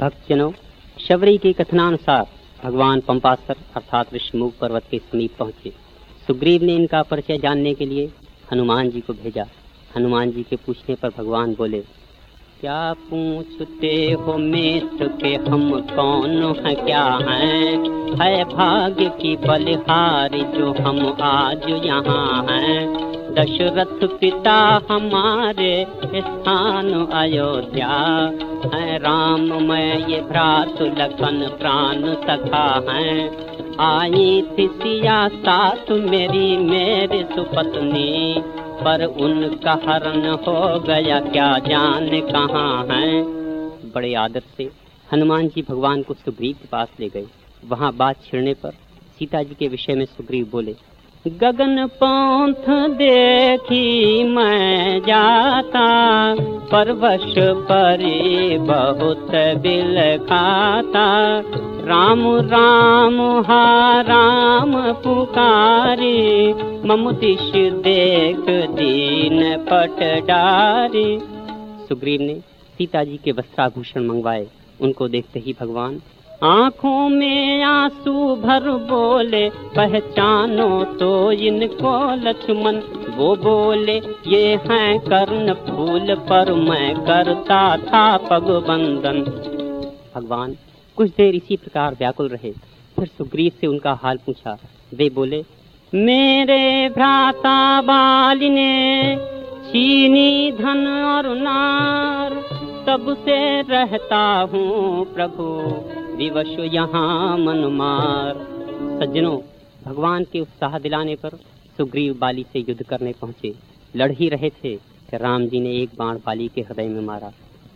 भक्तजनों, शबरी के कथनानुसार भगवान पंपासर अर्थात ऋषिमुख पर्वत के समीप पहुँचे। सुग्रीव ने इनका परिचय जानने के लिए हनुमान जी को भेजा। हनुमान जी के पूछने पर भगवान बोले, क्या पूछते हो मित्र के हम कौन है, क्या हैं? है भाग्य की बलिहारी जो हम आज यहाँ हैं। दशरथ पिता हमारे स्थान अयोध्या है। राम मैं ये भ्रात लखन प्राण सखा है। आई थी सिया साथ मेरी, मेरे सुपत्नी। पर उनका हरण हो गया, क्या जान कहाँ है? बड़े आदर से हनुमान जी भगवान को सुग्रीव के पास ले गए। वहाँ बात छिड़ने पर सीता जी के विषय में सुग्रीव बोले गगन पंथ देखी मैं जाता, परवश परे बहुत बिल खाता राम राम, हा, राम पुकारी, ममुदिश देख दीन पट डारी। सुग्रीव ने सीता जी के वस्त्राभूषण मंगवाए, उनको देखते ही भगवान आँखों में आँसू भर बोले, पहचानो तो इनको लक्ष्मण। वो बोले, ये हैं कर्ण फूल पर मैं करता था पगबंदन। भगवान कुछ देर इसी प्रकार व्याकुल रहे। फिर सुग्रीव से उनका हाल पूछा। वे बोले, मेरे भ्राता बाल ने चीनी, धन और नार तब से रहता हूँ प्रभु। विवश यहाँ मन मार सज्जनों, भगवान के उत्साह दिलाने पर सुग्रीव बाली से युद्ध करने पहुँचे। लड़ ही रहे थे कि राम जी ने एक बाण बाली के हृदय में मारा।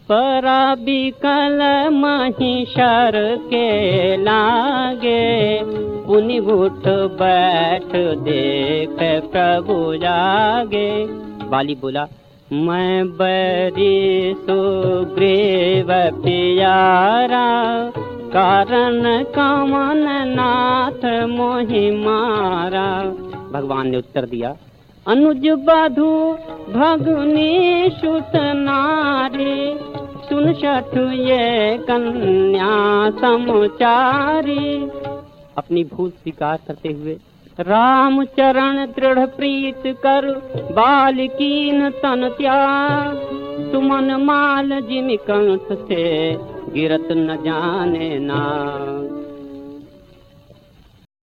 परा बिकल महिषर के लागे पुनि उठ बैठ देख प्रभु जागे। बाली बोला, मैं बरी सुग्रीव प्यारा कारण कमन नाथ मोहि मारा। भगवान ने उत्तर दिया, अनुज बधु भगनी सुत नारी, सुन सठ ये कन्या समुचारी। अपनी भूल स्वीकार करते हुए, राम चरण दृढ़ प्रीत कर, बालकीन तन त्याग। सुमन माल जिम कंठ से गिरत न जाने ना